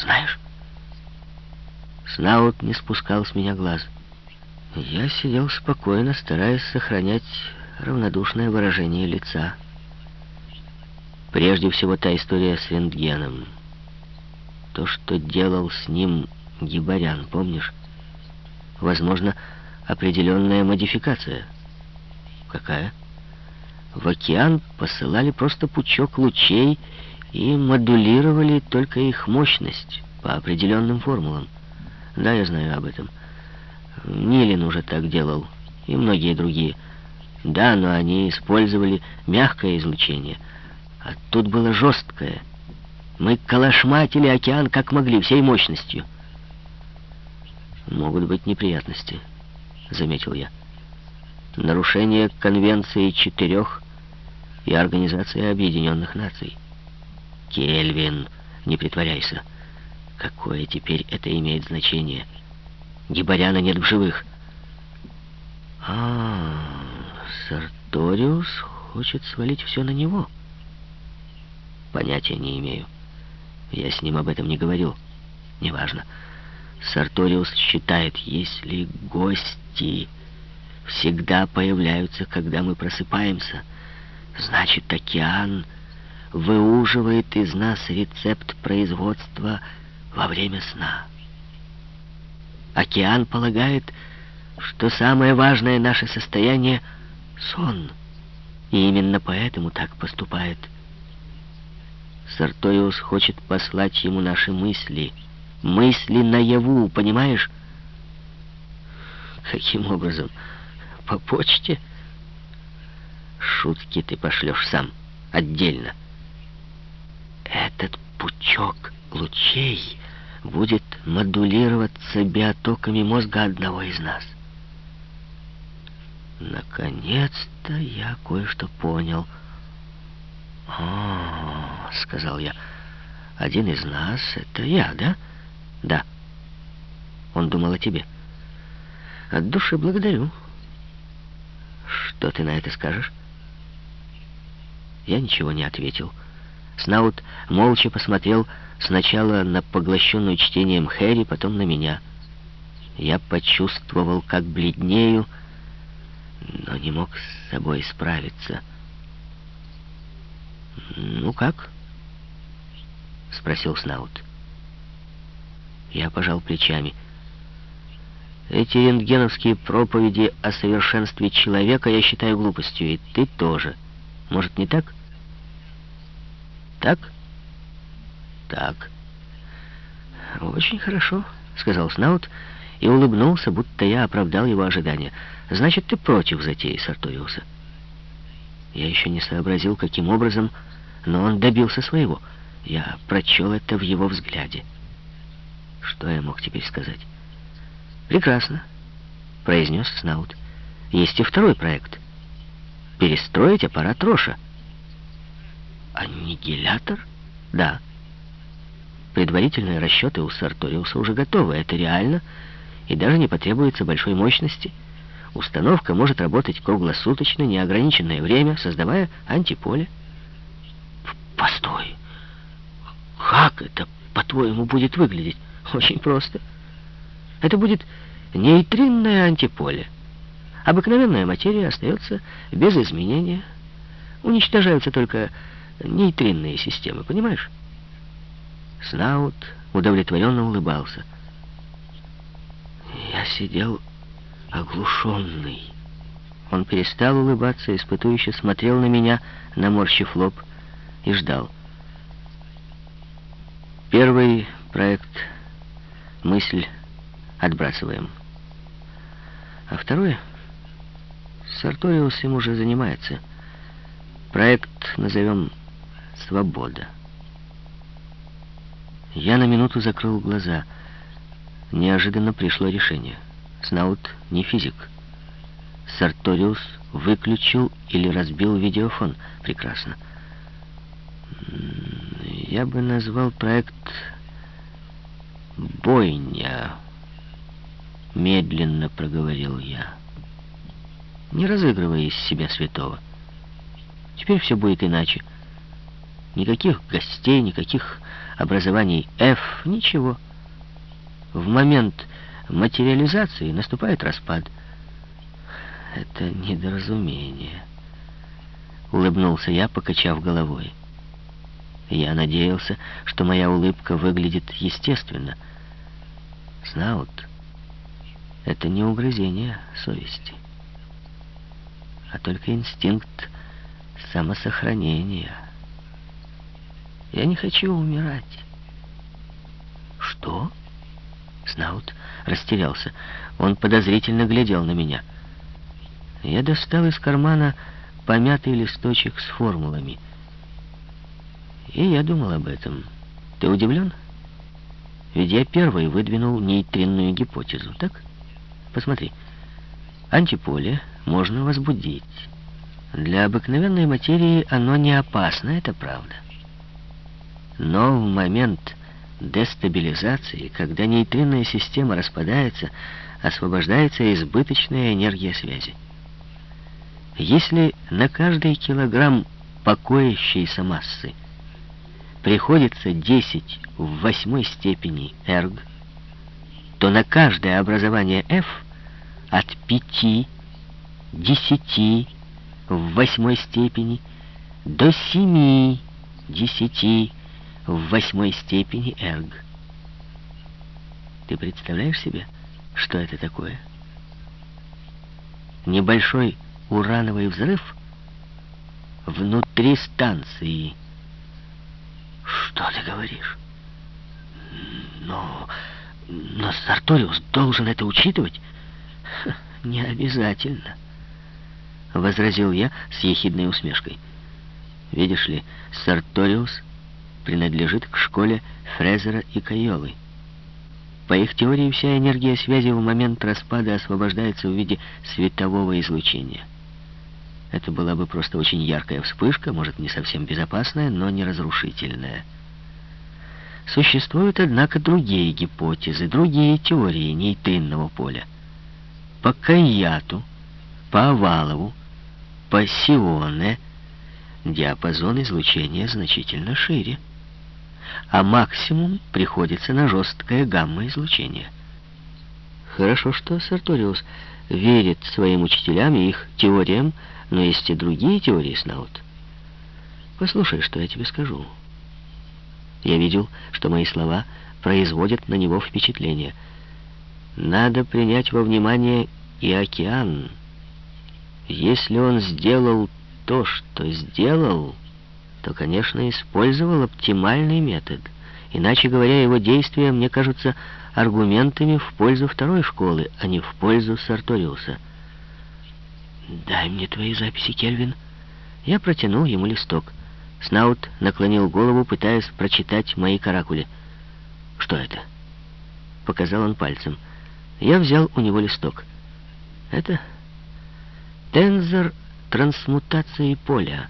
Знаешь? Снаут не спускал с меня глаз. Я сидел спокойно, стараясь сохранять равнодушное выражение лица. Прежде всего, та история с рентгеном. То, что делал с ним Гибарян, помнишь? Возможно, определенная модификация. Какая? В океан посылали просто пучок лучей и модулировали только их мощность по определенным формулам. Да, я знаю об этом. Нилин уже так делал, и многие другие. Да, но они использовали мягкое излучение, а тут было жесткое. Мы калашматили океан как могли, всей мощностью. «Могут быть неприятности», — заметил я. «Нарушение Конвенции четырех и Организации Объединенных Наций». «Кельвин, не притворяйся. Какое теперь это имеет значение? Гибаряна нет в живых». «А, Сарториус хочет свалить все на него?» «Понятия не имею. Я с ним об этом не говорил. Неважно». Сарториус считает, если гости всегда появляются, когда мы просыпаемся, значит, океан выуживает из нас рецепт производства во время сна. Океан полагает, что самое важное наше состояние — сон. И именно поэтому так поступает. Сарториус хочет послать ему наши мысли — мысли наяву, понимаешь? Каким образом? По почте? Шутки ты пошлешь сам, отдельно. Этот пучок лучей будет модулироваться биотоками мозга одного из нас. Наконец-то я кое-что понял. «О, — сказал я, — один из нас — это я, да?» Да. Он думал о тебе. От души благодарю. Что ты на это скажешь? Я ничего не ответил. Снаут молча посмотрел сначала на поглощенную чтением Хэри, потом на меня. Я почувствовал, как бледнею, но не мог с собой справиться. «Ну как?» — спросил Снаут. Я пожал плечами. Эти рентгеновские проповеди о совершенстве человека я считаю глупостью, и ты тоже. Может, не так? Так? Так. Очень хорошо, сказал Снаут и улыбнулся, будто я оправдал его ожидания. Значит, ты против затеи Сарториуса. Я еще не сообразил, каким образом, но он добился своего. Я прочел это в его взгляде. Что я мог теперь сказать? «Прекрасно», — произнес Снаут. «Есть и второй проект. Перестроить аппарат Роша». «Аннигилятор?» «Да». Предварительные расчеты у Сарториуса уже готовы. Это реально, и даже не потребуется большой мощности. Установка может работать круглосуточно, неограниченное время, создавая антиполе. «Постой! Как это, по-твоему, будет выглядеть?» Очень просто. Это будет нейтринное антиполе. Обыкновенная материя остается без изменения. Уничтожаются только нейтринные системы, понимаешь? Снаут удовлетворенно улыбался. Я сидел оглушенный. Он перестал улыбаться, испытующе смотрел на меня, наморщив лоб, и ждал. Первый проект мысль отбрасываем. А второе, Сарториус им уже занимается. Проект назовем «Свобода». Я на минуту закрыл глаза. Неожиданно пришло решение. Снаут не физик. Сарториус выключил или разбил видеофон. Прекрасно. Я бы назвал проект «Бойня», — медленно проговорил я, не разыгрывая из себя святого. Теперь все будет иначе. Никаких гостей, никаких образований F — ничего. В момент материализации наступает распад. Это недоразумение. Улыбнулся я, покачав головой. Я надеялся, что моя улыбка выглядит естественно. Снаут — это не угрызение совести, а только инстинкт самосохранения. Я не хочу умирать. Что? Снаут растерялся. Он подозрительно глядел на меня. Я достал из кармана помятый листочек с формулами. И я думал об этом. Ты удивлен? Ведь я первый выдвинул нейтринную гипотезу, так? Посмотри. Антиполе можно возбудить. Для обыкновенной материи оно не опасно, это правда. Но в момент дестабилизации, когда нейтринная система распадается, освобождается избыточная энергия связи. Если на каждый килограмм покоящейся массы приходится 10 в восьмой степени эрг, то на каждое образование F от 5, 10 в восьмой степени до 7, 10 в восьмой степени эрг. Ты представляешь себе, что это такое? Небольшой урановый взрыв внутри станции. Что ты говоришь? Но, но Сарториус должен это учитывать? Ха, не обязательно, возразил я с ехидной усмешкой. Видишь ли, Сарториус принадлежит к школе Фрезера и Кайолы. По их теории, вся энергия связи в момент распада освобождается в виде светового излучения. Это была бы просто очень яркая вспышка, может, не совсем безопасная, но не разрушительная. Существуют, однако, другие гипотезы, другие теории нейтринного поля. По Кайяту, по Овалову, по Сионе диапазон излучения значительно шире а максимум приходится на жесткое гамма-излучение. Хорошо, что Сарториус верит своим учителям и их теориям, но есть и другие теории, Снаут. Послушай, что я тебе скажу. Я видел, что мои слова производят на него впечатление. Надо принять во внимание и океан. Если он сделал то, что сделал то, конечно, использовал оптимальный метод. Иначе говоря, его действия мне кажутся аргументами в пользу второй школы, а не в пользу Сарториуса. «Дай мне твои записи, Кельвин». Я протянул ему листок. Снаут наклонил голову, пытаясь прочитать мои каракули. «Что это?» Показал он пальцем. Я взял у него листок. «Это тензор трансмутации поля».